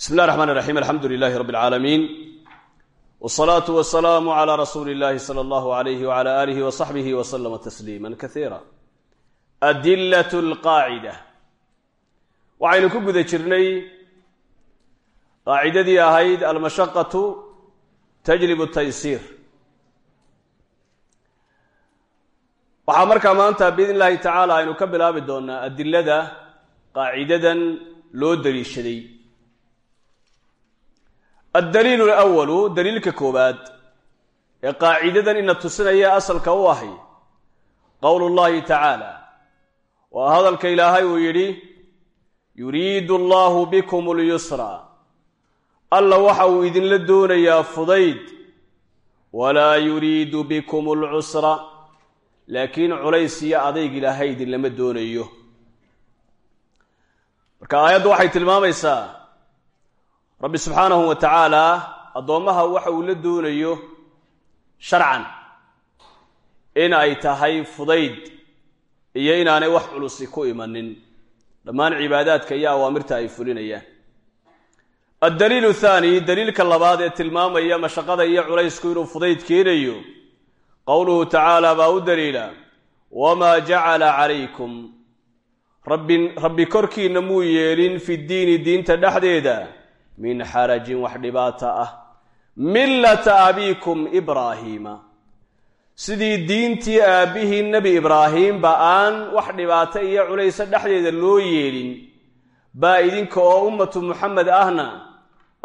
bismi illah raxmaan raxiim alxamdu lilaahi rabbi alcaalamiin wsalaatu wasalaamu calaa rasuuli illaahi sala allahu alayhi wala aalihi wasaxbihi waslama tasliima kaiira adilat lqaacida waxaynu ku guda jirnay qaacidadii ahayd almashaqatu tajlib taysiir waxaa markaa maanta biidn illaahi tacaala aynu ka bilaabi doonaa adilada qaacidadan loo daliishaday addaliilu alawalu daliilka koowaad ee qaacidadan ina tusinaya asalka u ahay qowlu llahi tacaala waa hadalka ilaahay uu yidhi yuriidu allahu bikum اlyusra alla waxa uu idinla doonayaa fudayd walaa yuriidu bikum اlcusra laakiin culays iyo adayg ilaahay idinlama doonayo. Marka aayaddu waxay tilmaamaysaa rabbi subxaanahu wa tacaala addoommaha waxa uu la doonayo sharcan in ay tahay fudayd iyo inaanay wax culusi ku imanin. Dhammaan cibaadaadka iyo awaamirta ay fulinayaan. Addaliilu thaani daliilka labaad ee tilmaamaya mashaqada iyo culaysku inuu fudayd keenayo qowluhu tacaala baa u daliila wamaa jacala calaykum. Rabbi rabbi korkiinna muu yeelin fi ddiini diinta dhexdeeda min xarajin wax dhibaata ah. Millata abiikum ibraahiima sidii diintii aabbihii nebi ibraahiimba aan wax dhibaato iyo culaysa dhexdeeda loo yeelin baa idinka oo ummatu muxamed ahna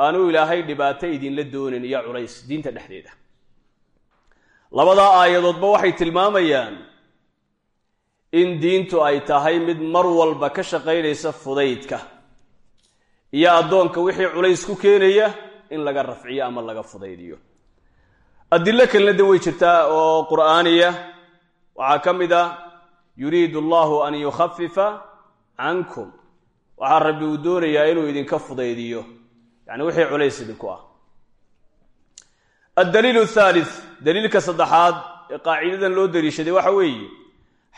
aanuu ilaahay dhibaato idinla doonin iyo culays diinta dhexdeeda. Labadaa aayadoodba waxay tilmaamayaan in diintu ay tahay mid mar walba ka shaqaynaysa fudaydka iyo addoonka wixii culays ku keenaya in laga rafciyo ama laga fudaydiyo. Adilo kalena de way jirtaa oo qur'aaniya. Waxaa ka mid ah yuriidu allahu an yukhafifa cankum waxaa rabbi uu doonayaa inuu idinka fudaydiyo. Yani wixii culays idinku ah. Addaliilu thalith daliilka saddexaad ee qaacidadan loo daliishaday waxa weeye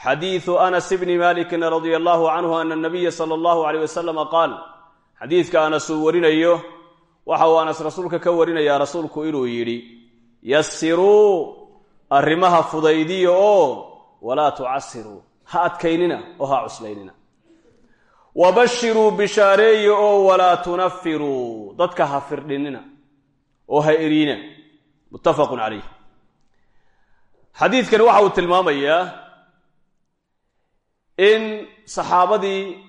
xadiidu anas bni malikin radia allahu canhu ana nabiya sala allahu aleyh wasalama qaal xadiidka anas uu warinayo waxa uu anas rasuulka ka warinayaa rasuulku inuu yidhi yasiruu arrimaha fudaydiya oo walaa tucasiruu ha adkaynina oo ha cuslaynina. Wabashiruu bishaareeya oo walaa tunafiruu dadka ha firdhinina oo ha eriina. Muttafaqun calayh. Xadiidkani waxa uu tilmaamayaa in saxaabadii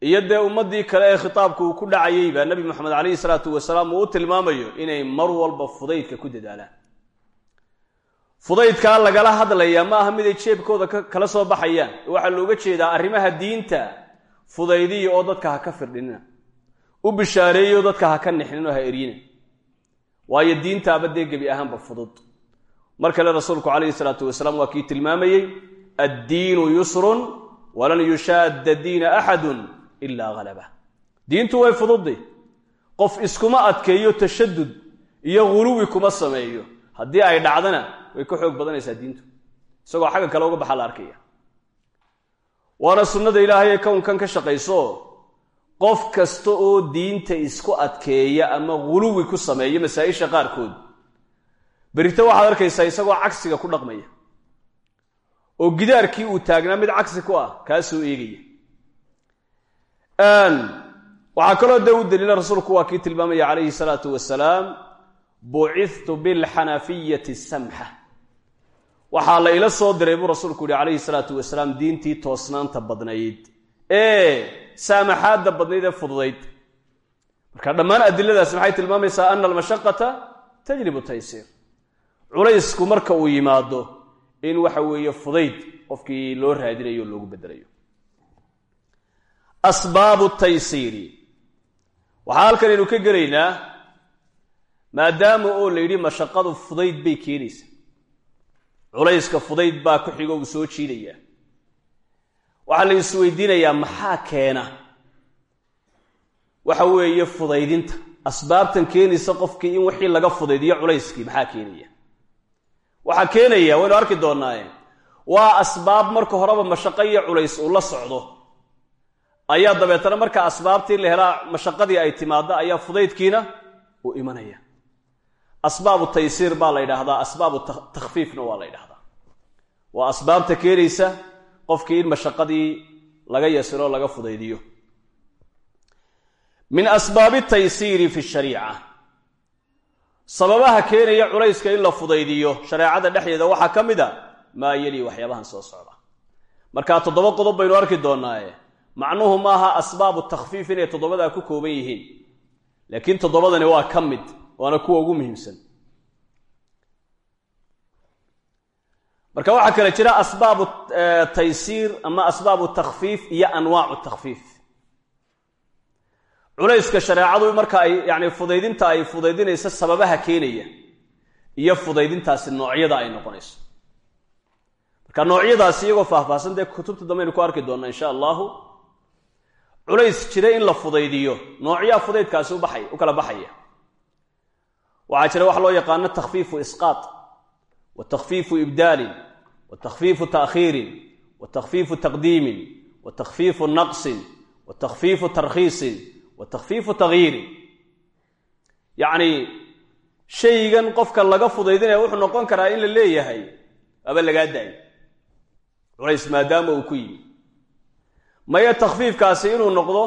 iyo dee ummaddii kale ee khitaabka uu ku dhacayay baa nebi moxamed calayhi salaatu wasalaam uu u tilmaamayo inay mar walba fudaydka ku dadaalaan. Fudaydkaa lagala hadlayaa ma aha miday jeebkooda kala soo baxayaan. Waxaa looga jeedaa arrimaha diinta fudaydiya oo dadka ha ka firdhinina u bishaareeyo dadka ha ka nixnin oo ha eryina waayo diintaaba dee gebi ahaanba fudud. Mar kale rasuulku calayhi salaatu wasalaam waa kii tilmaamayey addiinu yusrun walan yushaadda diina axadun ilaa halaba diintu way fududdi qof iskuma adkeeyo tashadud iyo ghuluwi kuma sameeyo. Haddii ay dhacdana way ka xoog badanaysaa diintu. Isagoo xagga kale uga baxa la arkaya. Waana sunnada ilaahay ee kownkan ka shaqayso qof kasta oo diinta isku adkeeya ama ghuluwi ku sameeya masaa-isha qaarkood. Berito waxaad arkaysaa isagoo cagsiga ku dhaqmaya. Oo gidaarkii uu taagnaa mid cagsi ku ah kaasoo eegaya waxaa kaloo dee u daliila rasuulku waa kii tilmaamaya calayhi salaatu wasalaam bucithtu bilxanafiyati samxa. Waxaa la ila soo diray buu rasuulku yihi calayhi salaatu wasalaam diintii toosnaanta badnayd. Ee saamaxaadda badnayd ee fududayd. Marka dhammaan adiladaasi maxay tilmaamaysaa? Ana almashaqata tajlibu taysiir. Culaysku marka uu yimaado in waxa weeye fudayd qofkii loo raadinayo o loogu bedelayo asbaabu taysiiri. Waxaa halkan aynu ka gelaynaa maadaama oo la yidhi mashaqadu fudayd bay keenaysaa. Culayska fudayd baa ku xigo uu soo jiidayaa waxaa la isweydiinayaa maxaa keena? Waxa weeye fudaydinta. Asbaabtan keenaysa qofkii in wixii laga fudaydiyo culayskii maxaa keenaya? Waxaa keenaya waynu arki doonnaaye waa asbaab marka horeba mashaqo iyo culays uu la socdo ayaa dabeetana marka asbaabtii la helaa mashaqadii ay timaaddo ayaa fudaydkiina uu imanaya. Asbaabu taysiir baa la yidhaahdaa asbaabu takhfiifna waa la ydhahdaa waa asbaabta keenaysa qofkii in mashaqadii laga yasiro laga fudaydiyo. Min asbaabi taysiiri fi shariica. Sababaha keenaya culayska in la fudaydiyo shareecada dhexdeeda waxaa ka mid a maa yeli waxyaabahan soo socda. Markaa toddoba qodob baynu arki doonaaye macnuhu maaha asbaabu takhfiif inay toddobadaa ku kooban yihiin. Laakiin toddobadani waa ka mid waana kuwa ugu muhiimsan. Marka waxaa kale jira asbaabu taysiir ama asbaabu takhfiif iyo anwaacu takhfiif. Culayska shareecadu marka ay yani fudaydinta ay fudaydinayso sababaha keenaya iyo fudaydintaasi noocyada ay noqonayso. Marka noocyadaasi iyagoo faahfaahsan dee kutubta dambaynu ku arki doonnaa insha allahu culays jira in la fudaydiyo. Noocyaa fudaydkaasi ubaxay u kala baxaya. Waxaa jira waxa loo yaqaano takhfiifu isqaat wa takhfiifu ibdaalin wa takhfiifu taakhiirin wa takhfiifu taqdiimin wa takhfiifu naqsin wa takhfiifu tarkhiisin wa takhfiifu taghyiirin yacni shaygan qofka laga fudaydinaya wuxuu noqon karaa in la leeyahay aba lagaa daayo culays maadaama uu ku yimi maya takhfiifkaasi inuu noqdo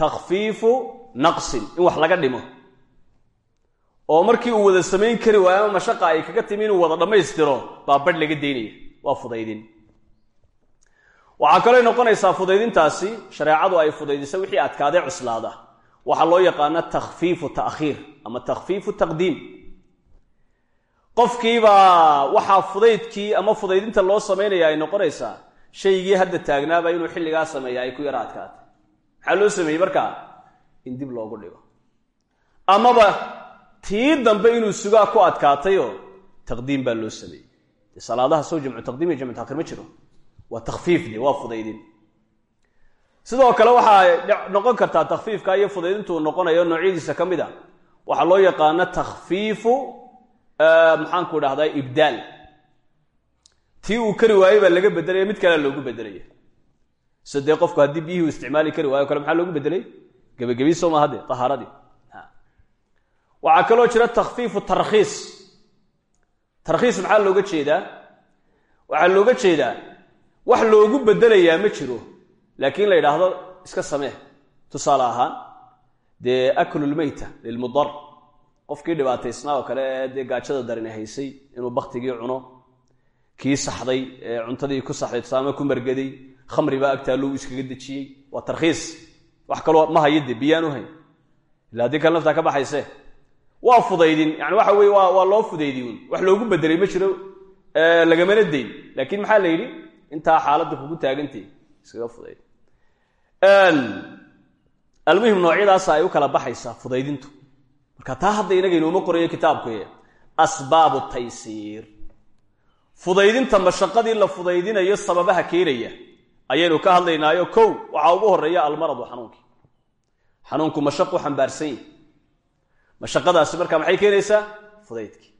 takhfiifu naqsin in wax laga dhimo. Oo markii uu wada samayn kari waayo ama mashaqa ay kaga timi inuu wada dhammaystiro baa badh laga daynaya waa fudaydin. Waxaa kaloo noqonaysaa fudaydintaasi shareecadu ay fudaydisa wixii adkaadee cuslaada. Waxaa loo yaqaana takhfiifu ta'khiir ama takhfiifu taqdiim. Qofkiibaa waxaa fudaydkii ama fudaydinta loo samaynaya ay noqonaysaa shaygii hadda taagnaaba inuu xilligaa sameeya ay ku yara adkaatay. Maxaa loo sameeyey markaa? In dib loogu dhigo. Amaba tii dambe inuu sugaa ku adkaatayoo taqdiim baa loo sameeyey. De salaadaha soo jamcu taqdiim iyo jamcu takhir ma jiro. Waa takhfiif de waa fudaydin. Sidoo kale waxaa noqon kartaa takhfiifka iyo fudaydintuu noqonayo noocyadiisa ka mid a. Waxaa loo yaqaano takhfiifu maxaanku dhahdaa ibdaal tii uu kari waayey baa laga bedelaya mid kalea loogu bedelaya so dee qofku haddii biyihii u isticmaali kari waayo kale maxaa loogu bedelay gebagabi soo maaha de tahaaradii. Waxaa kaloo jira takhfiifu tarkhiis. Tarkhiis maxaa looga jeedaa? Waxaa looga jeedaa wax loogu bedelayaa ma jiro laakiin la yidhaahdo iska samee. Tusaale ahaan dee aklulmeyta lilmudar qofkii dhibaataysnaa oo kale ee dee gaajada darine haysay inuu baktigii cuno kii saxday ee cuntadii ku saxday tusaama ku margaday khamri baa agtaaluu iskaga dejiyey. Waa tarkhiis. Wax kaloo ma hayo de biyaan u hayn. Illa haddii kale naftaa ka baxayse. Waa fudaydin yani waxa weye waa loo fudaydiun wax loogu bedelay ma jiro lagamana dayn laakiin maxaa la yidhi? Intaa xaaladda kugu taagantay iskaga fudayd. Almuhim noocyadaasa ay u kala baxaysaa fudaydintu. Marka taa hadda inaga inooma qorayo kitaabku asbaabu taysiir fudaydinta mashaqadii la fudaydinayo sababaha keenaya ayaynu ka hadlaynaayo kow waxaa ugu horreeya almaradu xanuunkii xanuunku mashaqu xambaarsan yahi mashaqadaasi markaa maxay keenaysaa? Fudaydkii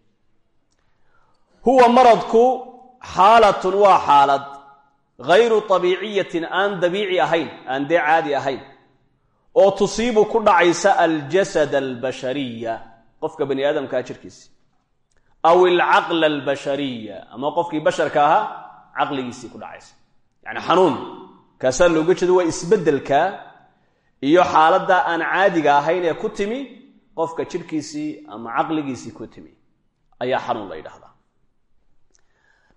huwa maradku xaalatun waa xaalad. Hayru abiiciyatin aan dabiici ahayn aan dee caadi ahayn oo tusiibu ku dhacaysa aljasad albashariya. Qofka bani aadamkaa jirkiisi aw alcaqla albashariya ama qofkii basharka ahaa caqligiisii ku dhacaysa. Yani xanuun. Kaasaa looga jeedo waa isbeddelka iyo xaaladda aan caadiga ahayn ee ku timi qofka jirhkiisii ama caqligiisii ku timi. Ayaa xanuun la yidhahdaa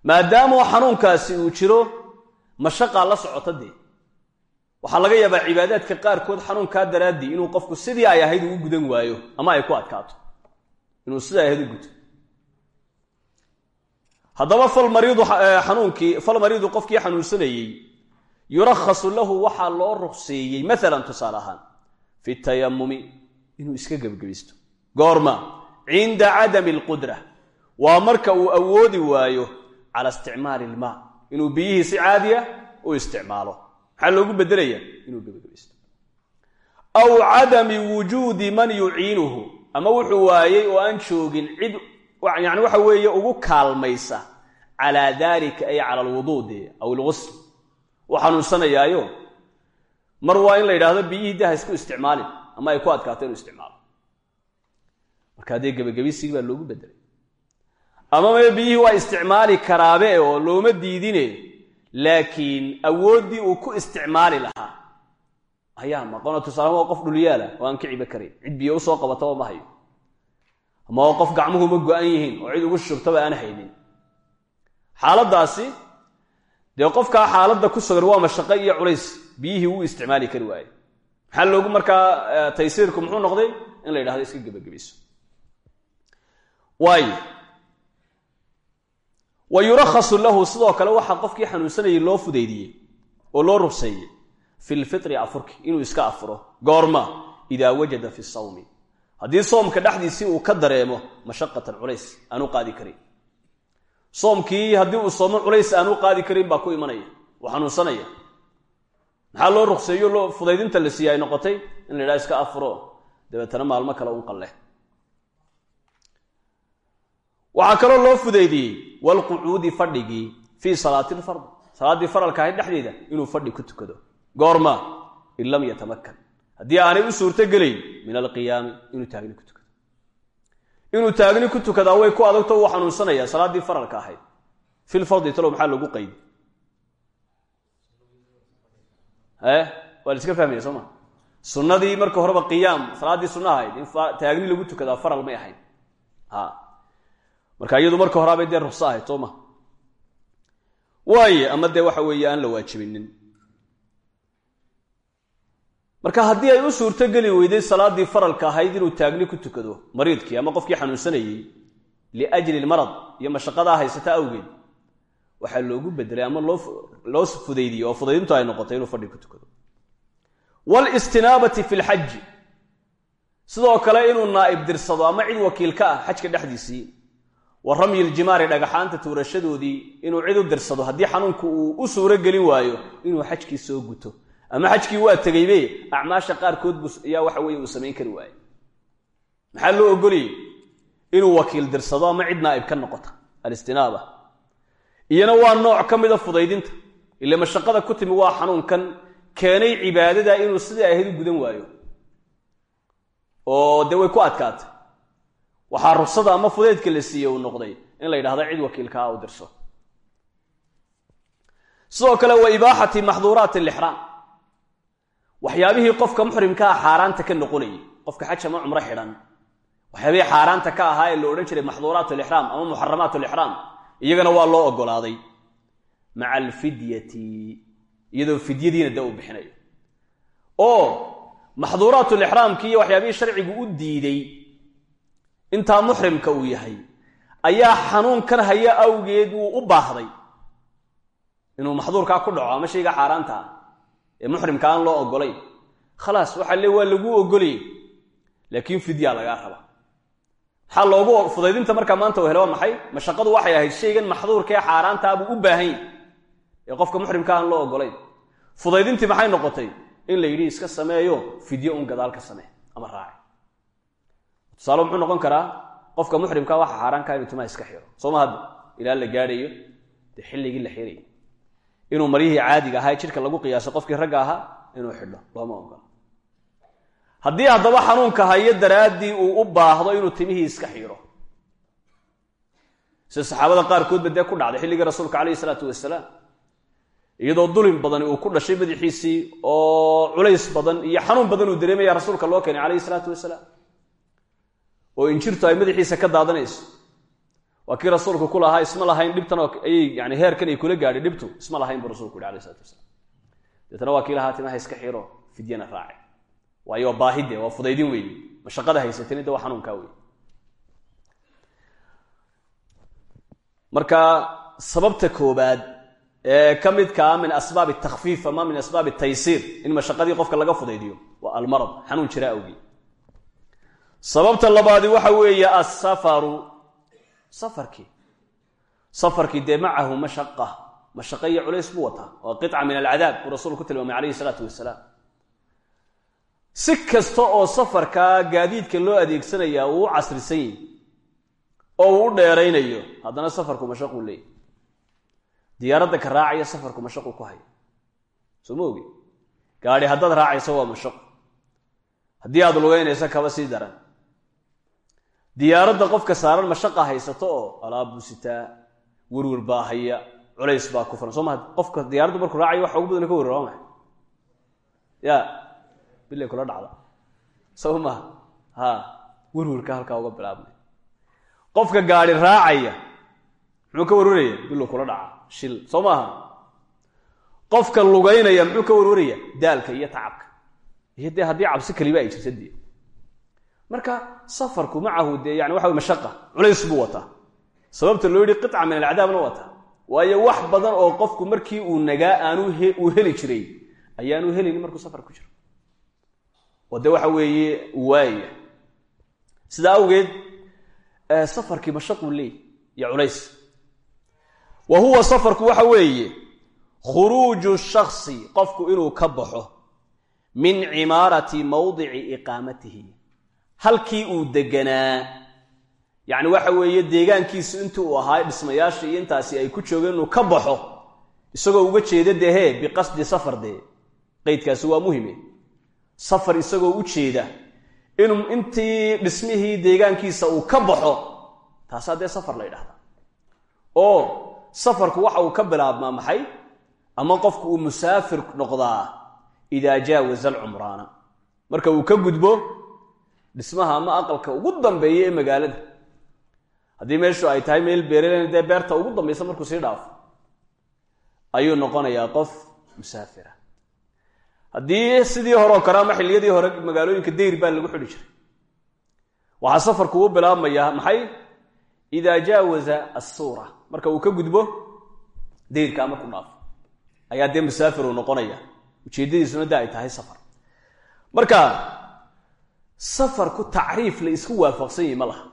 maadaama xanuunkaasi uu jiro mashaqaa la socota dee. Waxaa laga yaabaa cibaadaadka qaarkood xanuunkaa daraaddii inuu qofku sidii ay ahayd ugu gudan waayo ama ay ku adkaato. Inuu sidii ay ahayd u guto haddaba falmariidu xanuunkii falmariidu qofkii xanuunsanayey yurakhasu lahu waxaa loo ruqseeyey maalan tusaale ahaan fi tayamumi inuu iska gebgebisto. Goorma cinda cadami alqudra waa marka uu awoodi waayo cala isticmaali ilmaa inuu biyihii si caadiya u isticmaalo. Maxaa loogu bedelaya inuu gebagabaysto aw cadami wujuudi man yuciinuhu ama wuxuu waayey oo aan joogin cid yani waxa weeye ugu kaalmaysa calaa dalika ay cala alwuduu aw ilgusl u xanuunsanayaayo mar waa in la yidhaahdo biyihii dee ha isku isticmaalin ama ay ku adkaato inuu isticmaalo. Marka dee baa loogu bedelay ama mae biyihii waa isticmaali karaabe oo looma diidine laakiin awooddii uu ku isticmaali lahaa ayaa maqano tusaale waa qof dhulyaala oo aan ka cibo karayn cid biyo u soo qabataba ma hayo ama qof gacmuhuma go-an yihiin oo cid ugu shubtaba aan haynin. Xaaladdaasi dee qofkaa xaaladda ku sugan waa mashaqo iyo culays biyihii wuu isticmaali kari waaye maxaa loogu markaa taysiirku muxuu noqday in la yidhahdo iska gebagabayso waayo wa lahu sidoo kale waxaa qofkii xanuunsanayay loo fudaydiyey oo loo rugseeyey fi lfitri afurki inuu iska afuro. Goorma idaa wajada fi sawmi haddii soomka dhexdiisii uu ka dareemo mashaqatan culays aanu qaadi karin. Soomkii haddii uu soomo culays aanu qaadi karin baa ku imanaya. Uu xanuunsanaya maxaa loo rukseeyo loo fudaydinta la siiya ay noqotay in la iska afuro dabeetana maalmo kale un qalle waxaa kaloo loo fudaydiyey walqucuudi fadhigii fii salaati lfard salaaddii faralka ahayd dhexdeeda inuu fadhi ku tukado. Goorma in lam yatamakan haddii aanay u suurtogelayn min alqiyaami inuu taagni ku tukado. Inuu taagni ku tukadaa way ku adagto uu xanuunsanayaa salaaddii faralka ahayd. Fi lfardi talow maxaa lagu qaydi e waa la iska fahmaya soo sunnadii marka horeba qiyaam salaaddii sunna in taagni lagu tukadaa faral may ahayd. A marka iyadu marka horaabay dee rukso ahayd soo waaye ama dee waxa weeye aan la waajibinin marka haddii ay u suurtogeli weyday salaaddii faralka ahayd inuu taagni ku tukado mariidkii ama qofkii xanuunsanayey liajli lmarad iyo mashaqadaa haysata awgeed waxaa loogu bedelay ama loo fudaydiyey oo fudaydintu ay noqotay inuu fadhi ku tukado. Wlistinaabati fi lxaji sidoo kale inuu naa'ib dirsado ama cid wakiil ka ah xajka dhexdiisii wa ramyi ljimaari dhagaxaanta tuurashadoodii inuu cid u dirsado haddii xanuunku uu u suuro gelin waayo inuu xajkii soo guto ama xajkii waa tegaybe acmaasha qaarkood bu ayaa waxa weye uu samayn kari waaye maxaa loo ogolayay inuu wakiil dirsado ama cid naa'ib ka noqota alistinaaba. Iyana waa nooc ka mida fudaydinta. Ile mashaqada ku timi waa xanuunkan keenay cibaadada inuu sidai ahayd u gudan waayo. Oo dee way ku adkaatay. Waxaa rugsada ama fudaydka la siiyey uu noqday in la yidhahdo cid wakiilkaa u dirso. Sidoo kale wa ibaaxati maxduuraati alixraam waxyaabihii qofka muxrimkaa xaaraanta ka noqonayay qofka xaj ama cumro xidhan waxyaabihii xaaraanta ka ahaa ee la odhan jiray maxduuraat alixraam ama muxaramaat alixraam iyagana waa loo ogolaaday. Maca alfidyati iyadoo fidyadiina da uu bixinayo oo maxduuraatulixraamkii iyo waxyaabihii sharcigu u diiday intaa muxrimka uu yahay ayaa xanuunkan haya awgeed wuu u baahday. Inuu maxduurkaa ku dhaco ama shayga xaaraanta ah ee muxrimka aan loo ogolayn khalaas waxaa le waa laguu ogolayay laakiin fidyaa lagaa raba. Maxaa loogu fudaydinta markaa maanta uu hele waa maxay? Mashaqadu waxay ahayd shaygan maxduurkaee xaaraantaabuu u baahan ee qofka muxrimka aan loo ogolayn fudaydintii maxay noqotay? In la yidhi iska sameeyo fidyo un gadaal ka samee ama raaci. Tusaale muxuu noqon karaa qofka muxrimka waxa xaaraanka inuu timaha iska xiro. Sooma hadda? Ilaa la gaadhayo dee xilligii la xirayo inuu maryihii caadiga ahaa jidhka lagu qiyaasay qofkii ragga ahaa inuu xidho. Looma ogola haddii haddaba xanuunka hayo daraaddii uu u baahdo inuu timihii iska xiro sida saxaabada qaarkoodba dee ku dhacday xilligii rasuulka calayhi isalaatu wasalaam iyadoo dulin badani uu ku dhashay madaxiisii oo culays badan iyo xanuun badan uu dareemaya rasuulka loo keenay calayhi isalaatu wasalaam oo injirtu ay madaxiisa ka daadanayso waa kii rasuulku ku lahaa isma lahayn dhibtan ayay yani heerkan ay kula gaadhay dhibtu isma lahayn buu rasulku yhi alayh isalatu wasalaam. Deetana waa kii lahaa timaha iska xiro fidyana raace waayo waa baahide waa fudaydin weeye mashaqada haysatani de waa xanuunkaa wey marka sababta koobaad ee ka midkaa min asbaab takfiif ama min asbaab taysiir in mashaqadii qofka laga fudaydiyo waa almarad xanuun jira awgii sababta labaadi waxa weeye asafaru safarkii safarkii dee macahu mashaqa mashaqa iyo culays buu wataa waa qica min alcadaab buu rasuulku ku tilmaamay calayhi isalaatu wasalaam si kasta oo safarkaa gaadiidka loo adeegsanayaa uu casrisan yahi oo uu dheeraynayo haddana safarku mashaquu leeyahy diyaaradda ka raacaya safarku mashaqu ku haya soo ma oge gaadhi haddaad raacayso waa mashaqo haddii aad lugeynayso kaba sii daran diyaaradda qofka saaran mashaqa haysato oo alaab buu sitaa werwer baa haya culays baa ku furan. Soo maa qofka diyaaraddu markuu raacayo waxa ugu badan ka werwer waa ya bilay kula dhacda soo maha ha werwerka halkaa uga bilaabmay. Qofka gaadhi raacaya muxuu ka werwaraya biluu kula dhaca shil. Soo maaha qofka lugaynaya muxuu ka werwaraya daalka iyo tacabka. Iyo dee haddii cabsi kaliba ay jirta marka safarku macahu dee yani waxa wey mashaqa culays buu wataa. Sababta loo yidhi qica min alcadaabna wataa. Waayo wax badan oo qofku markii uu nagaa aanu uu heli jiray ayaanu helin markuu safar ku jiro. Oo de waxa weeye waaya sidaa awgeed safarkii mashaquu leey iyo culays. Wa huwa safarku waxa weeye khuruuju shaksi qofku inuu ka baxo min cimaarati mawdici iqaamatihi halkii uu deganaa. Yacni waxa weeye deegaankiisu intii uu ahaa dhismayaasha iyo intaasi ay ku joogeen inuu ka baxo isagoo uga jeeda dee hee biqasdi safar dee. Qeydkaasi waa muhime. Safar isagoo u jeeda inuu intii dhismihii deegaankiisa uu ka baxo taasaa dee safar la ydhahdaa oo safarku waxa uu ka bilaabmaa maxay? Ama qofku uu musaafir noqdaa idaa jaawaza alcumraana. Marka uu ka gudbo dhismaha ama aqalka ugu dambeeya ee magaalada. Haddii meeshu ay tahay meel beerelen dee beerta ugu dambaysa markuu sii dhaafo ayuu noqonayaa qof musaafira. Haddii sidii horeoo kale ama xilliyadii hore magaalooyinka dayr baa lagu xidhi jiray waxaa safarku u bilaabmayaa maxay? Idaa jaawaza assuura. Marka uu ka gudbo dayrkaa markuu dhaafo. Ayaa dee musaafir uu noqonaya ujeeddadiisuna de ay tahay safar. Marka safarku tacriif la isku waafaqsan yahi ma laha.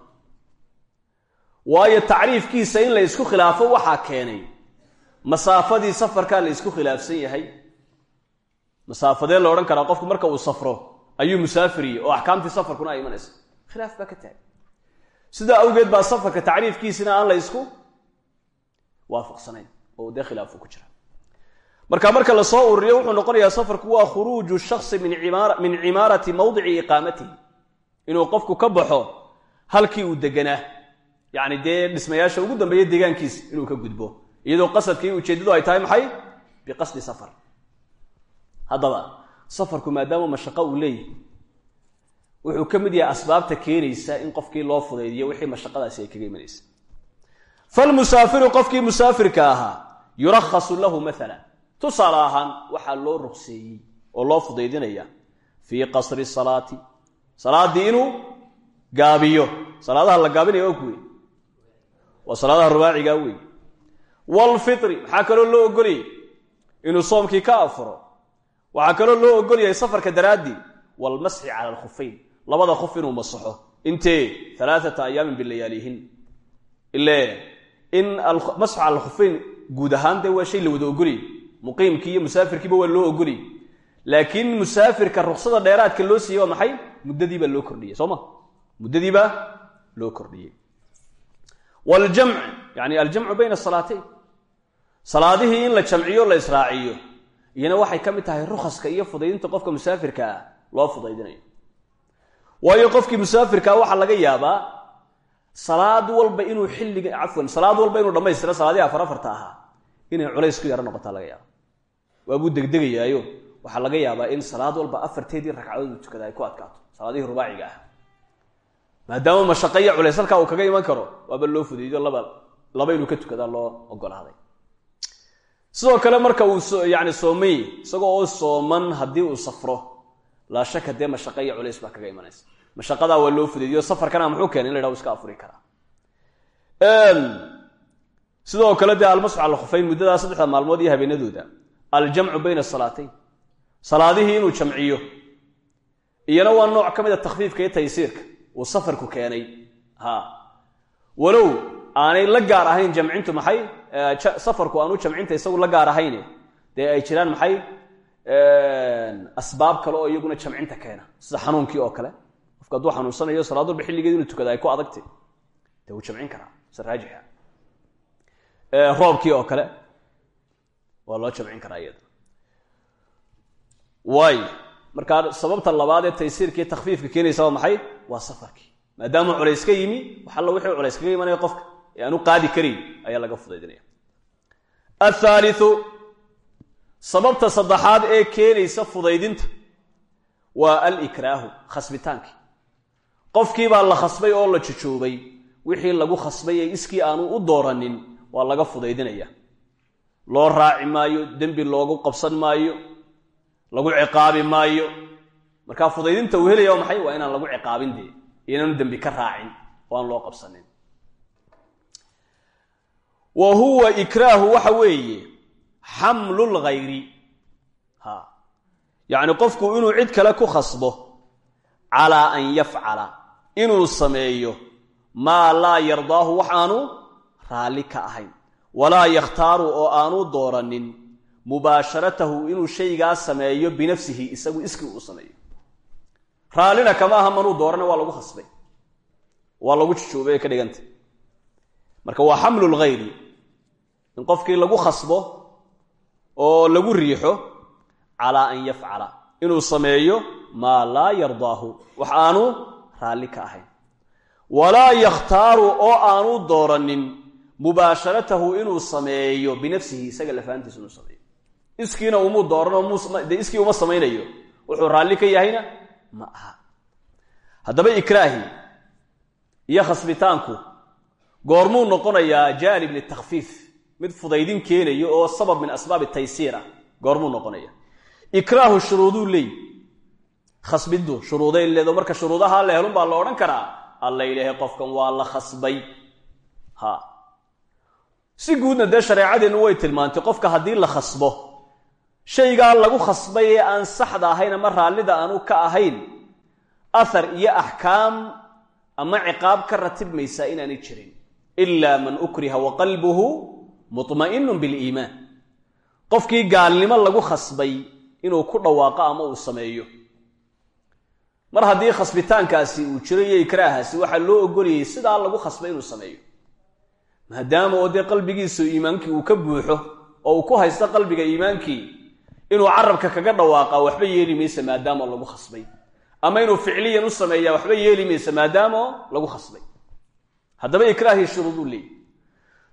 Waayo tacriifkiisa in la isku khilaafo waxaa keenay masaafadii safarkaa la isku khilaafsan yahay. Masaafadee la odhan karaa qofku marka uu safro ayuu musaafiriye oo axkaamtii safarkuna ay imanaysa. Khilaaf baa ka tahay sidaa awgeed baa safarka tacriifkiisina aan la ysku waafaqsanayn oo dee khilaafu ku jira marka marka la soo ururiyo wuxuu noqonayaa safarku waa khuruuju shaksi min cimaarati mawdici iqaamatihi inuu qofku ka baxo halkii uu deganaa. Yacni dee dhismayaasha ugu dambeeya deegaankiisa inuu ka gudbo. Iyadoo qasadkii ujeeddadu ay tahay maxay? Biqasdi safar. Haddaba safarku maadaama mashaqo uu leeyahay wuxuu ka mid yahay asbaabta keenaysa in qofkii loo fudaydiyo wixii mashaqadaasi ay kaga imanaysa. Falmusaafiru qofkii musaafirka ahaa yurakhasu lahu maala tusaale ahaan waxaa loo ruqseeyey oo loo fudaydinaya fii qasri salaati. Salaaddii inuu gaabiyo. Salaadaha la gaabinaya waa kuwey waa salaadaha rubaacigaa wey waalfitri maxaa kaloo loo ogolayay inuu soomkii ka afuro. Waxaa kaloo loo ogolyahay safarka daraaddii waalmasxi cala alkhufayn labada khuf inuu masaxo. Intee alaaata ayaamin bilayaalihin. Ile in masxu cala alkhufayn guud ahaan dee waa shay la wada ogoliyay muqiimkii iyo musaafirkiiba waa loo ogoliyay laakiin musaafirka ruksada dheeraadka loo siiyey waa maxay? Muddadiibaa loo kordhiyey soo ma? Muddadiibaa loo kordhiyey. Waljamc yani aljamcu bayna salaateyn salaadihii in la jamciyo la israaciyo. Iyana waxay ka mid tahay rukhaska iyo fudaydinta qofka musaafirka ah loo fudaydinayo. Waayo qofkii musaafirkaa waxaa laga yaabaa salaad walba inuu xilliga cafwan salaad walba inuu dhammaystiro salaadihii afar afarta ahaa inay culays ku yaro noqotaa laga yaaba waabuu degdegayaayo. Waxaa laga yaabaa in salaad walba afarteedii ragcadood tukada ay ku adkaato. Salaadihii rubaaciga ah. Maadaama mashaqo iyo uu kaga iman karo waaba loo fudaydo laba laba inuu ka tukadaa loo ogolaaday. Sidoo kale marka uu yani soomay isagoo oo sooman haddii uu safro laa shaka dee mashaqo culays baa kaga imanaysa. Mashaqadaa waa loo fudaydiyo safarkana muxuu keenay in la ydhaha iska afuri karaa. Sidoo kale dee almasxu cala alkhufayn muddadaa saddexda maalmood iyo habeenadooda aljamcu bayna asalaateyn salaadihii inuu jamciyo. Iyana waa nooc ka mid a takhfiifka iyo taysiirka uu safarku keenay. Ha. Walow aanay la gaar ahayn jamcintu maxay? Safarku aanu jamcinta isagu la gaar ahayn dee ay jiraan maxay? Asbaab kale oo iyaguna jamcinta keena. Sida xanuunkii oo kale. Qofka hadduu xanuunsanayo salaad walba inuu tukada ay ku adagtay. Dee wuu jamcin karaa sida raajixa. Roobkii oo kale waa loo jamcin karaa iyada waayo markaa sababta labaad ee taysiirkii takhfiifka keenaysa waa maxay? Waa safarkii. Maadaama culays ka yimi wax alla wixii culays kaga imanaya qofka ee aanu qaadi karayn ayaa laga fudaydinaya. Athaaliu sababta saddexaad ee keenaysa fudaydinta waa alikraahu qofkii baa la khasbay oo la jojoobay wixii lagu khasbay ee iskii aanu u dooranin waa laga fudaydinaya loo raaci maayo dembi loogu qabsan maayo lagu ciqaabi maayo. Markaa fudaydinta uu helaya waa maxay? Waa inaan lagu ciqaabin dee. Inaanu dembi ka raacin oo aan loo qabsanin. Wa huwa ikraahu waxa weeye xamlulghayri ha. Yacni qofku inuu cid kale ku khasbo calaa an yafcala. Inuu sameeyo maa laa yardaahu wax aanu raalli ka ahayn walaa yakhtaaru oo aanu dooranin mubaasharatahu inuu shaygaa sameeyo binafsihi isagu iskii uu sameeyo. Raallina kama aha manuu doorana waa lagu khasbay. Waa lagu jujuubay ka dhiganta marka waa xamlulghayri in qofkii lagu khasbo oo lagu riixo calaa an yafcala. Inuu sameeyo maa laa yardaahu. Wax aanu raalli ka ahayn. Walaa yakhtaaru oo aanu dooranin mubaasharatahu inuu sameeyo binafsihi isaga lafaantiisa inuu sameeyo. Iskiina umuu dooranoo dee iskii uma samaynayo. Wuxuu raalli ka yahayna? Ma aha. Haddaba ikraahi iyo khasbitaanku goormuu noqonayaa jaanib litakfiif mid fudaydin keenayo oo sabab min asbaabi taysiir ah noqonaya. Ikraahu shuruuduu leey. Khasbiddu shuruuday leedo marka shuruudaha la helun baa la odhan karaa alla ilaahay qofkan waa la khasbay. Ha si guudna dee shareecadeennu way tilmaantay qofka haddii la khasbo shaygaa lagu khasbay ee aan saxda ahayn ama raallida aanu ka ahayn athar iyo axkaam ama ciqaab ka ratibmaysaa inaanay jirin. Ilaa man ukriha wa qalbuhu mutma'inun biliimaan qofkii gaalnimo lagu khasbay inuu ku dhawaaqo ama uu sameeyo. Mar haddii khasbitaankaasi uu jiro iyo ikraahaasi waxaa loo ogolayay sidaa lagu khasbay inuu sameeyo maadaama oo dee qalbigiisu iimaankii uu ka buuxo oo uu ku haysto qalbiga iimaankii inuu carabka kaga dhawaaqa waxba yeeli maysa maadaama lagu khasbay. Ama inuu ficliyan u sameeya waxba yeeli maysa maadaama lagu khasbay. Haddaba ikraahii shuruuduu leeyay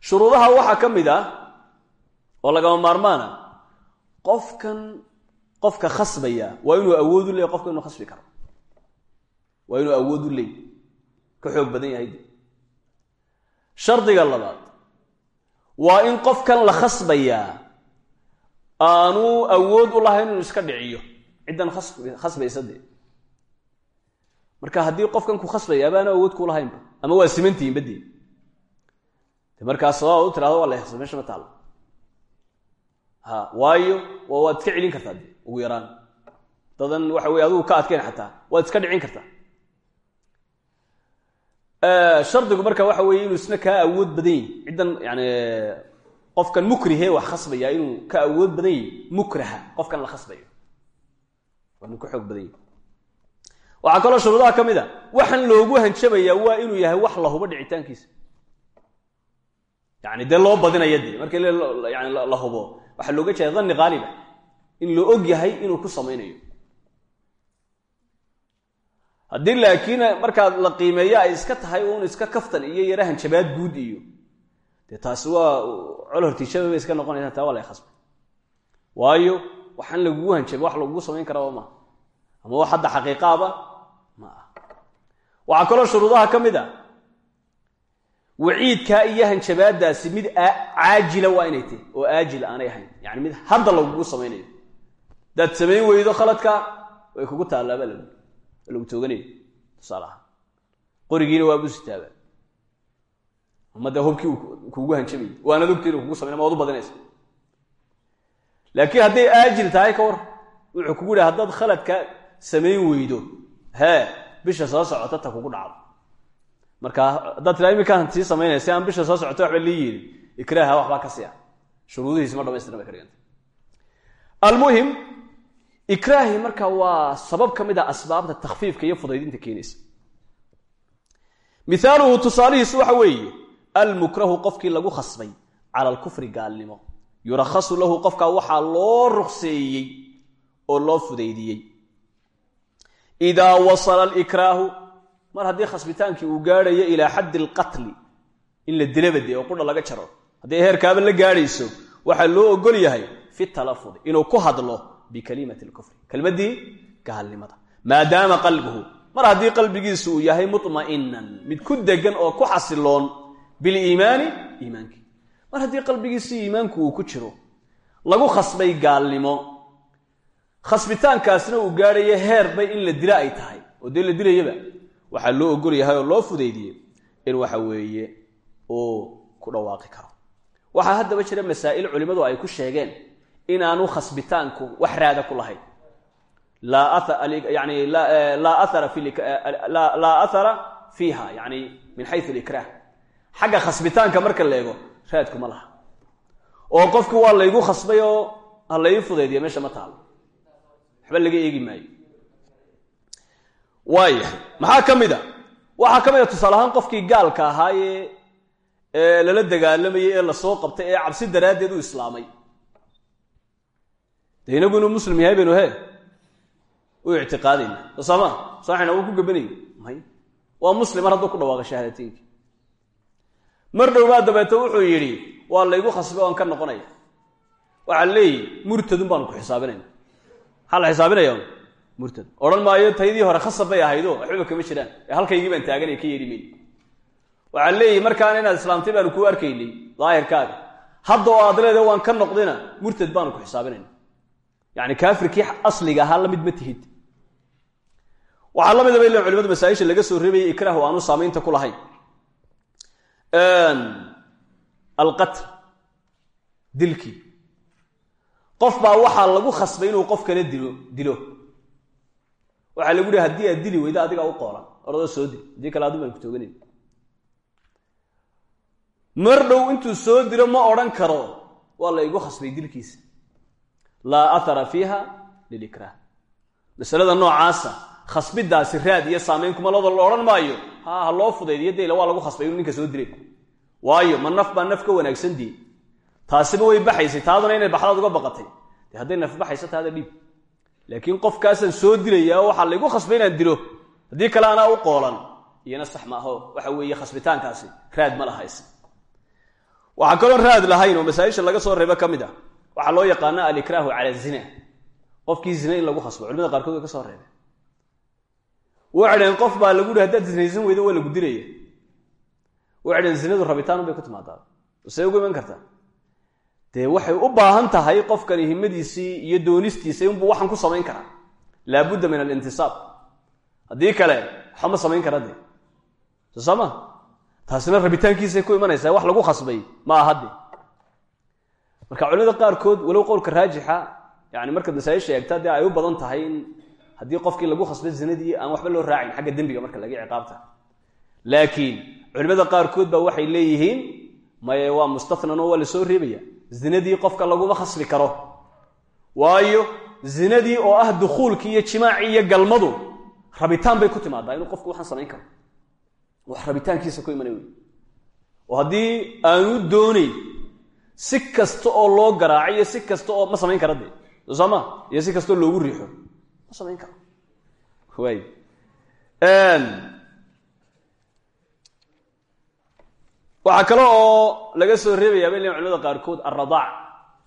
shuruudaha waxaa ka mid ah oo lagama maarmaana qofkan qofka khasbaya waa inuu awood u leeyay qofka inuu khasbi karo. Waa inuu awood u leeyay ka xoog badan yahay shardiga labaad waa in qofkan la khasbayaa aanu awood u lahayn inuu iska dhiciyo. Ciddan khasbaysa dee marka haddii qofkan ku khasbaya abaanu awood ku lahaynba. Ama waa simantihiin badii de markaa sababa u tirahdo waa la meesha ma taalo. Ha waayo waad iska celin kartaa de ugu yaraan. Dadan waxa weye adigu ka adkeyn xataa. Waad iska dhicin kartaa shardigu marka waxa weeye inuu isna kaa awood badan yahy ciddan yani qofkan mukrihe wax khasbaya inuu ka awood badan yahy mukraha qofkan la khasbayo. Waa inuu ka badan yahy waxaa kaloo shuruudaha ka mid a waxaan loogu hanjabayaa waa inuu yahay wax la hubo dhicitaankiisa. Yani dee loo badinaya dee markii yani la hubo. Waxaa looga jeeda danni qaaliba in la og yahay inuu ku samaynayo haddii laakiin markaad la qiimeeyo ay iska tahay uun iska kaftan iyo yara hanjabaad guud iyo dee taasi waa col hortiishaba bay iska noqonaysaa taa waa la khasbay. Waayo waxaan lagugu hanjabay wax lagugu samayn karaba maaha ama wax hadda xaqiiqaaba ma ah waxaa kaloo shuruudaha ka mid a. Waciidkaa iyo hanjabaadaasi mid caajila waa inay tahy oo aajil aanay ahayn. Yani mid hadda lagugu samaynayo hadaad samayn weydo khaladka way kugu taalaaba lagu lagu tooganaya tusaale ahaan. Qorigiina waa busitaaba ama dee hubkii kugu hanjabaya waanad inu kugu samayn u badinaysa laakiin hadday aajil tahay ka war wuxuu kugu yihi haddaad khaladka samayn weydo hee bisha soo socota ta kugu dhacdo. Marka haddaad tira iminkaan sii samaynaya si aan bisha soo socota waxba lii yeelin. Ikraaha waxbaa ka si ah shuruudihiisi ma dhamaystirna bay ka dhiganta almuhim ikraahi marka waa sabab ka mid a asbaabta takfiifka iyo fudaydinta keenaysa mihaaluhu tusaalihiisu waxa weeye almukrahu qofkii lagu khasbay cala alkufri gaalnimo. Yurakhasu lahu qofkaa waxaa loo ruqseeyey oo loo fudaydiyey. Idaa wasala alikraahu mar haddii khasbitaankii uu gaadhayo ilaa xaddi alqatli in la dilaba dee oo qudha laga jaro haddii heerkaaba la gaadhayso waxaa loo ogol yahay fi talafudi inuu ku hadlo bikalimati lkufri kelmaddii gaalnimada maadaama qalbuhu mar haddii qalbigiisu uu yahay mutma'inan mid ku degan oo ku xasiloon biliimaani iimaankii mar haddii qalbigiisii iimaanku uu ku jiro lagu khasbay gaalnimo khasbitaankaasna uu gaadhayo heerbay in la dilo ay tahay oo dee la dilayaba waxaa loo ogol yahay oo loo fudaydiyey in waxa weeye uu ku dhawaaqi karo waxaa haddaba jira masaa'il culimmadu ay ku sheegeen inaanu khasbitaanku wax raada ku lahayn. Yani laa ahara fiiha yani min xayu likraah. Xagga khasbitaanka marka la eego raadku ma laha. Oo qofki waa laygu khasbay oo ha lai fudaydiya meesha ma taalo. Waxba laga eegi maayo. Waayahay maxaa ka mid a? Waxaa ka mid tusaale ahaan qofkii gaalka ahaaye ee lala dagaalamayey ee la soo qabtay ee cabsi daraaddeed u islaamay de inagu inuu muslim yahay baynu he u ictiqaadayna soo saama saaxina wuu ku gabanayy may. Waa muslim mar ku dhawaaqa shahaadateynki mar dhowbaa dabeete wuxuu yidhi waa laygu khasbay oan ka noqonaya. Waxaa leeyihi murtadun baanu ku xisaabinayna maxaa la murtad. Odhan maayo taydii hore khasab bay ahaydo waxbaba kama jiraan. Ee halkaygii baan taaganay ka yeedhi mayno waxaa leeyihi markaan inaad islaamtay baanu kuu arkaynay daahirkaaga. Hadda oo aad leeda waan ka noqdina murtad baanu ku xisaabinayna yani kaafirkii asliga ahaa la mid ma tihid. Waxaa la midaba ila culimadu masaaisha laga soo reebayay ikraahu aanu saamaynta ku lahayn. Alqatl dilkii qof baa waxaa lagu khasbay inuu qof kale dilo dilo. Waxaa lagu yihi haddii aad dili weyda adigaa u qoolan oradoo soo dil haddii kale baan ku tooganan mar dhow intuu soo dilo ma odhan karo waa la igu khasbay dilkiisa laa ahara fiiha lilikraah masalada noocaasa khasbidaasi raad iyo saamayn kumalado la odhan maayo. Ha ha loo fudaydiyo deyla waa lagu khasbay inuu ninka soo dilay waayo ma naf baa naf ka wanaagsan dii. Taasiba way baxaysay taaduna inay baxdaad uga baqatay. Hadday naf baxayso taada dhiib laakiin qofkaasaan soo dilaya waxaa laygu khasbay inaan dilo. Haddii kale anaa u qoolan iyana sax maaho waxa weeye khasbitaankaasi raad ma lahaysa waxaa kaloo raad lahayn oo masaaisha laga soo reebo ka mid ah waxaa loo yaqaana alikraahu cala zina. Qofkii zina in lagu khasbo culimada qaarkood way ka soo reebeen. Waxay dhaheen qof baa lagu yihi haddaad zinaysan weydo waa lagu dilaya waxay dhaheen zinadu rabitaan bay ku timaadaa. See ugu iman kartaa dee waxay u baahan tahay qofkani himadiisii iyo doonistiisa inbuu waxaan ku samayn karaa. Laabudda min alintisaab. Haddii kale waxba ma samayn kara dee? Soo saama? Taasina rabitaankiisay ku imanaysaa. Wax lagu khasbay ma aha de marka culimada qaarkood walow qowlka raajixa yani markaad masaaisha eegta dee ay u badan tahay in haddii qofkii lagu khasbay zinadii aan waxba loo raacin xagga dembiga marka laga ciqaabta. Laakiin culimada qaarkood baa waxay leeyihiin maye waa mustathnan waa la soo reebaya. Zinadii qofka laguma khasbi karo. Waayo zinadii oo ah dukhuulkii iyo jimaacii iyo galmadu rabitaan bay ku timaadaa inuu qofku waxaan samayn karo. Wax rabitaankiisa ku imanay wey. Oo haddii aanu doonayn si kasta oo loo garaaco iyo si kasta oo ma samayn kara dee. Soo saama? Iyo si kastaoo loogu riixo. Ma samayn karo. Waxaa kale oo laga soo reebayaa bay leeyiin culimada qaarkood alradaac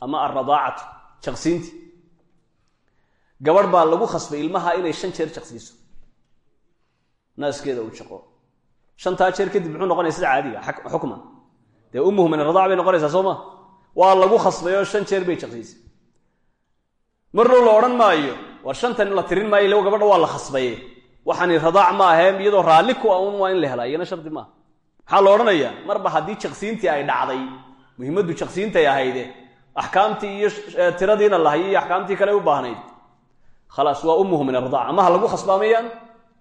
ama alradaacatu jaqsiinti gabadh baa lagu khasbay ilmaha inay shan jeer jaqsiiso naaskeeda uu jaqo shantaa jeer kadib muxuu noqonaya sida caadiga xukman. Dee umuhu min aradaac bay noqonaysaa soo ma waa lagu khasbay oo shan jeer bay jaqsiisay mar dhow la odhan maayo war shantan la tirin maayo ila gabadha waa la khasbaye. Waxaani radaac ma ahee iyadoo raalli ku a un waa in la helaa iyana shardi maaha maxaa la odhanayaa marba haddii jaqsiintii ay dhacday muhimaddu jaqsiintay ahayde axkaamtii iyo tiradiina lahayo iyo axkaamtii kale u baahnayd. Khalaas waa umuhu min aradaac ama ha lagu khasbaamayaan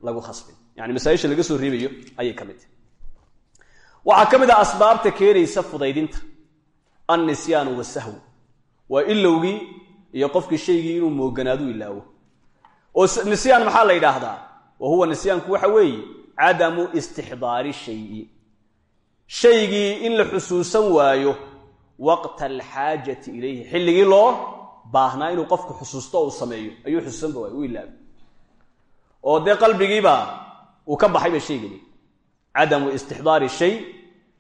lagu khasbin. Yani masaaisha laga soo reebayo ayay ka mid tahy waxaa ka mid ah asbaabta keenaysa fudaydinta annisyaanu wasahwu waa ilowgii iyo qofkii shaygii inuu mooganaadu ilaawo. Oo nisyaan maxaa la yidhaahdaa? Wa huwa nisyaanku waxa weeye cadamu istixdaari shayi. Shaygii in la xusuusan waayo waqta alxaajati ilayhi xilligii loo baahnaa inuu qofku xusuusto uu sameeyo ayuu xusuusanba waay u ilaabay oo dee qalbigiiba uu ka baxayba shaygani cadamu istixdaari shay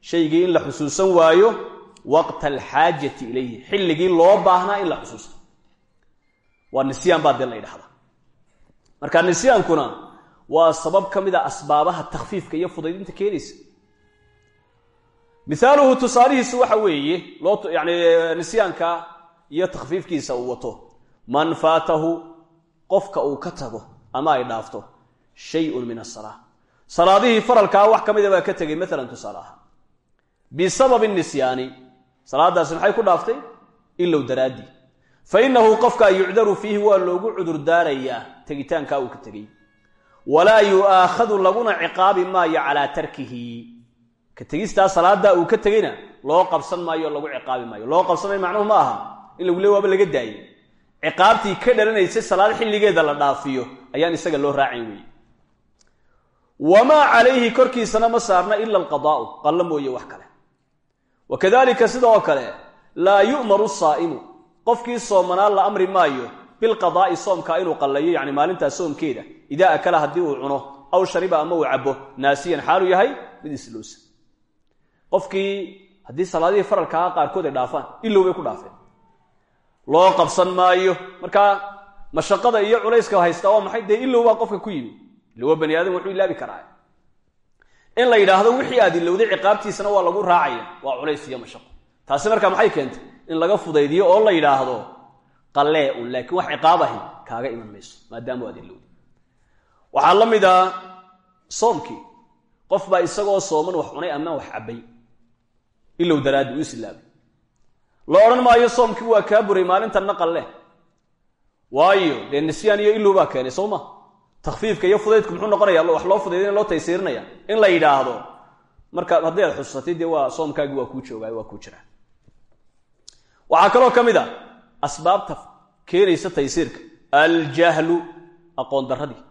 shaygii in la xusuusan waayo waqta alxaajati ilayhi. Xilligii loo baahnaa in la xusuusto. Waa nisyaan baa dee la ydhahdaa marka nisyaankuna waa sabab ka mid asbaabaha takfiifka iyo fudaydinta keenaysa. Mihaaluhu tusaalihiisu waxa weeye loo yani nisyaanka iyo takfiifkiisa uu wato. Man faatahu qofka uu ka tago ama ay dhaafto shayun min asalaa salaadihii faralkaa wax ka mida baa ka tegay maalan tusaale ahaa bisababi nisyaani salaadaasi maxay ku dhaaftay? Ilow daraaddii fa innahu qofka yucdaru fiihi waa loogu cudurdaarayaa tegitaankaa uu ka tegey walaa yu'aakhadu laguna ciqaabi maayo calaa tarkihi. Ka tegistaa salaaddaa uu ka tegeyna loo qabsan maayo lagu ciqaabi maayo. Loo qabsanmayo macnuhu ma aha. In lagu le waaba laga daayey ciqaabtii ka dhalanaysay salaad xilligeeda la dhaafiyo ayaan isaga loo raacayn weeye. Wamaa calayhi korkiisana ma saarna ila alqadaa'u qallo mooye wax kale wa kadalika sidoo kale laa yu'maru saa'imu qofkii soomanaa la amri maayo bilqadaa'i soomka inuu qallayo yacni maalintaa soomkeeda idaa akala haddii uu cuno aw shariba ama uu cabo naasiyan xaaluu yahay mid isluusa qofkii haddii salaadihii faralkaa qaarkood ay dhaafaan ilow bay ku dhaafeen. Loo qabsan maayo. Markaa mashaqada iyo culayska haystaa waa maxay? Dee ilow baa qofka ku yimi. Ilowa bani aadam wuxuu in la yidhaahdo wixii aad ilowday ciqaabtiisana waa lagu raacaya. Waa culays iyo mashaqo taasi markaa maxay keentay? In laga fudaydiyo oo la yidhaahdo qallee un laakiin wax ciqaab ahi kaaga iman mayso maadaama aad ilowday. Waxaa la mid a soomkii. Qof baa isagoo sooman wax cunay ama wax cabbay. Ilow daraaddi uu islaabay la odhan maayo soomkii waa kaa buray maalintanna qalle. Waayo dee nisyaan iyo ilow baa keenay soo ma takfiifka iyo fudaydku muxuu noqonaya wax loo fudaydin loo taysiirinaya in la yidhaahdo. Marka haddii aad xusuusatay dee waa soomkaagii waa kuu joogaay waa kuu jiraa waxaa kaloo ka mid a asbaabta keenaysa taysiirka. Aljahlu aqoon darradii.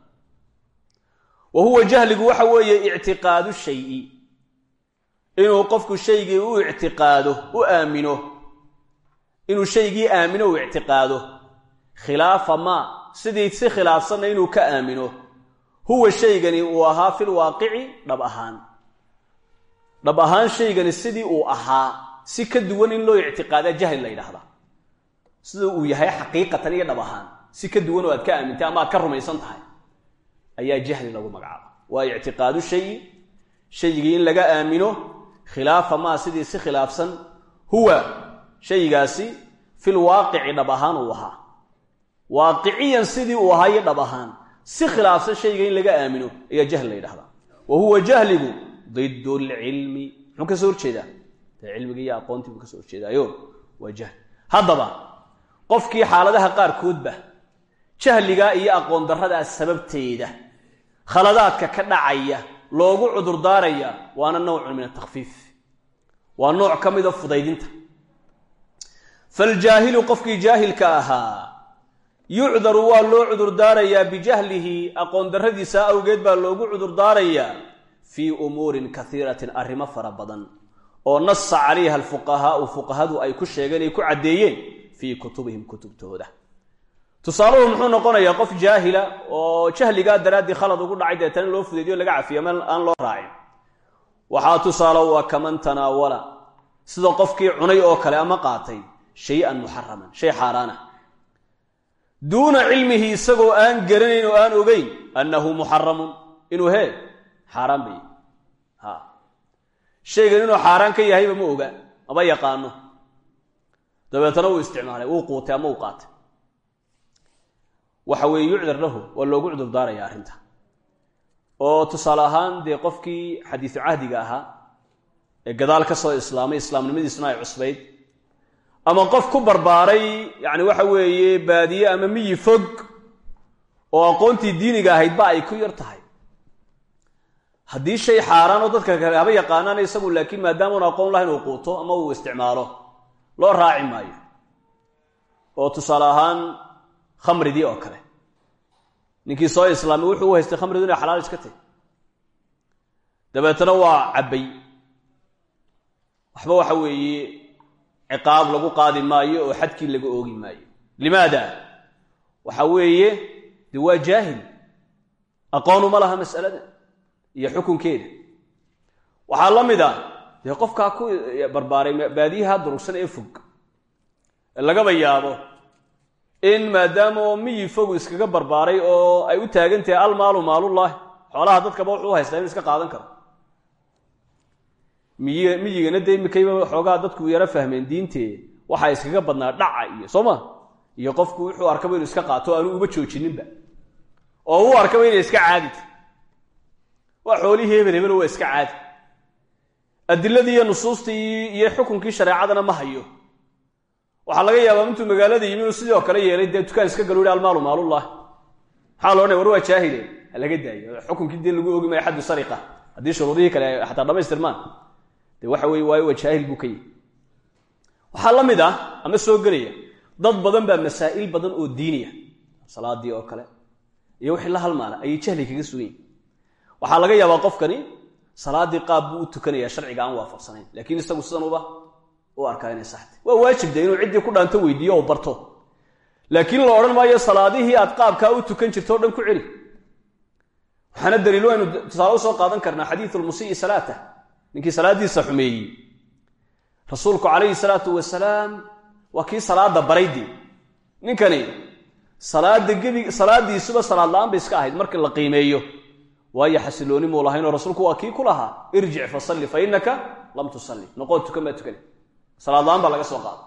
Wa huwa jahligu waxa weeye ictiqaadu shayi. Inuu qofku shaygii u ictiqaado u aamino. Inuu shaygii aamino u ictiqaado. Khilaafa maa sidii si khilaafsanna inuu ka aamino huwa shaygani uu ahaa fil waaqici dhab ahaan. Dhab ahaan shaygani sidii uu ahaa si ka duwan in loo ictiqaadaa jahli la yidhaahdaa sida uu yahay xaqiiqatan iyo dhab ahaan. Si ka duwan oo aad ka aamintay ama aad ka rumaysan tahay ayaa jahli lagu magacaaba. Waa ictiqaadu shayi shaygii in laga aamino khilaafa maa sidii si khilaafsan huwa shaygaasi fil waaqici dhab ahaan uu ahaa waaqiciyan sidii uu ahaa dhab ahaan. Si khilaafsan shayga in laga aamino ayaa jahli la yidhahdaa. Wa huwa jahligu did lcilmi muxuu ka soo horjeedaa? Cilmigii iyo aqoontii buu ka soo horjeedaayo? Waa jahli haddaba qofkii xaaladaha qaarkoodba jahligaa iyo aqoon darradaa sababteeda khaladaadka ka dhacaya loogu cudurdaaraya waana nowcun min atakfiif waa nooc ka mida fudaydinta. Faljaahilu qofkii jaahilka ahaa yucdaru waa loo cudurdaarayaa bijahlihi aqoon darradiisa awgeed baa loogu cudurdaarayaa fii umuurin kaiiratin arrimo fara badan oo nasa calayha alfuqahaau fuqahadu ay ku sheegeen ay ku caddeeyeen fii kutubihim kutubtooda. Tusaaluhu muxuu noqonayaa qof jaahila oo jahligaa daraaddii khalad ugu dhacay deetana loo fudaydiyo laga cafiyo meel aan loo raacin. Waxaa tusaalo waa kaman tanaawala sida qofkii cunay oo kale ama qaatay shay-an muxaraman shay xaaraana duuna cilmihi isagoo aan garanayn oo aan ogeyn annahu muxaramun inuu hee? Xaaraan bay. Ha. Shaygan inuu xaaraan ka yahayba ma oga. Maba yaqaano. Dabeetana wuu isticmaalay. Wuu quutay ama uu qaatay. Waxa weeye yucdar lahu waa loogu cudurdaaraya arrinta. Oo tusaale ahaan dee qofkii xadiisu cahdiga ahaa ee gadaal ka soo islaamay islaamnimadiisuna ay cusbayd ama qof ku barbaaray yacni waxa weeye baadiye ama miyi fog oo aqoontii diiniga ahaydba ay ku yar tahay. Haddii shay xaaraan oo dadka kale haba yaqaanaan isagu laakiin maadaamaun aqoon lahayn uu quuto ama uu isticmaalo loo raaci maayo. Oo tusaale ahaan khamridii oo kale. Ninkii soo islaamay wuxuu u haystay khamridu inay xalaal iska tahy dabeetana waa cabbay. Waxba waxa weeye ciqaab lagu qaadi maayo oo xadkii laga oogi maayo. Limaada? Waxa weeye de waa jaahil. Aqoonuma laha mas'alada iyo xukunkeeda. Waxaa la mid a dee qofkaa ku barbaaray baadiyaha durugsan ee fog lagaba yaabo in maadaama miyi fogu iskaga barbaaray oo ay u taagan tahay almaalu maalullahi xoolaha dadkaba wuxuu haystaa inu iska qaadan karo miy miyigana dee imikayba xoogaa dadku yaro fahmeen diintee waxaa iskaga badnaa dhaca iyo soo ma iyo qofku wuxuu arkaba inuu iska qaato aanu uba joojininba oo u arkaba inay iska caadita waa xoolihii hebel hebel waa iska caadi. Adiladii iyo nusuustii iyo xukunkii shareecadana ma hayo. Waxaa laga yaabaa intuu magaalada yimi inuu sidoo kale yeelay dee dukaan iska galu hi almaalu maalullah. Maxaa lo odhanaya war waa jaahile laga daayo. Xukunkii dee lagu ogi maayo xaddu sariqa. Haddii shuruudihii kale xataa dhamaystirmaan de waxa weye waayo waa jaahil buu ka ah ama soo gelaya dad badan baa masaa'il badan oo diiniya salaadii oo kale iyo wixii la halmaana ayay jahli kaga sugan yihiin laga yaabaa qofkani salaadii qaab buu u tukanayaa sharciga aan waafaqsanayn laakiin isagu sidanuba u arkaa inay saxtay waa waajib de inuu ciddii ku dhaanto weydiiyo oo barto. Laakiin la odhan maayo salaadihii aad qaabkaa u tukan jirto dhan ku celi. Waxaana daliil waynu tusaale u soo qaadan karnaa xadiidu lmusii salaata ninkii salaadiisa xumeeyey. Rasuulku calayhi salaatu wasalaam waa kii salaada baraydii. Ninkani salaada gebi salaadiisuba salaad la'aan bay iska ahayd markii la qiimeeyo. Waayo xasilooni muu lahaynoo rasuulku waa kii ku lahaa. Irjic fasalli fa lam tusalli. Noqoo tukan baa tukani salaad la'aan baa laga soo qaada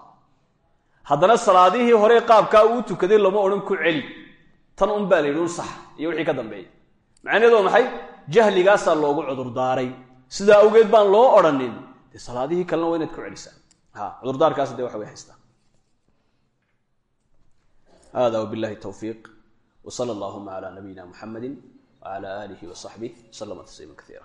haddana salaadihii hore qaabkaa uu tukaday lama odhan ku celi. Tan un baa la yidhi un sax. Iyo wixii ka dambeeya macnaheedu waa maxay? Jahligaasaa loogu cudurdaaray sidaa awgeed baan loo odhanin dee salaadihii kalena waa inaad ku celisaa. Ha cudurdaarkaas dee waxa way haystaa. Hada wbillahi towfiiq w sala allahuma cala nabiyina muxamedi wcala aalihi wa saxbih slama tasliima kaiira